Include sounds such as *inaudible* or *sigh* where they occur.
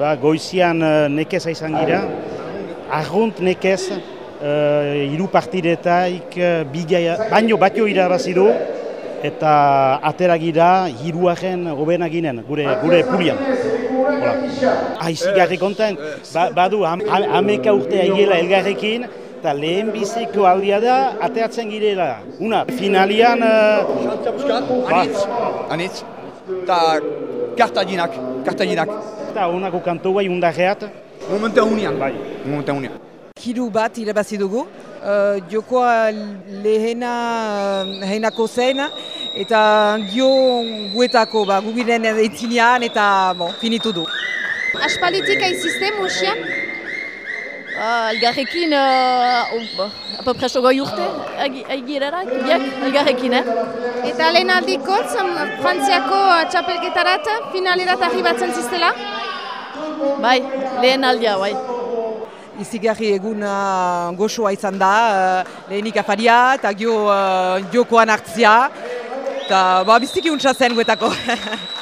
ba, goizian uh, nekeza izan gira, arrunt nekez, uh, hiru partidetaik uh, bigaia, baino batio irabazi du, eta atera gira hiruaren hobena ginen, gure, gure pulian. Aizigarri konten, ba, badu am, am, ameka urtea egela elgarrekin, eta lehen biziko aldia da, ateatzen girela. Una, finalian... Uh, Anitz, anitz, eta kartaginak, kartaginak. Eta honako kantu bai undarreat. Momentea unian. Bai. Momentea unian. Hiru bat irabazi dugu, uh, jokoa lehena uh, heinako zen, eta gio guetako ba, gugiren eitzinean eta bon, finitu du. Aspalitik aizizte, Mosian? Uh, elgarrekin, uh, apopres goi urte, aigirara, biak, elgarrekin, eh? Eta lehen aldikotz, Frantziako txapelketarat, finalerat arribatzen ziztela? Bai, lehen aldia, bai. Izigarri egun uh, goxoa izan da, uh, lehenik afaria eta gio uh, jokoan hartzia, eta ba, biziki untsa zen guetako. *laughs*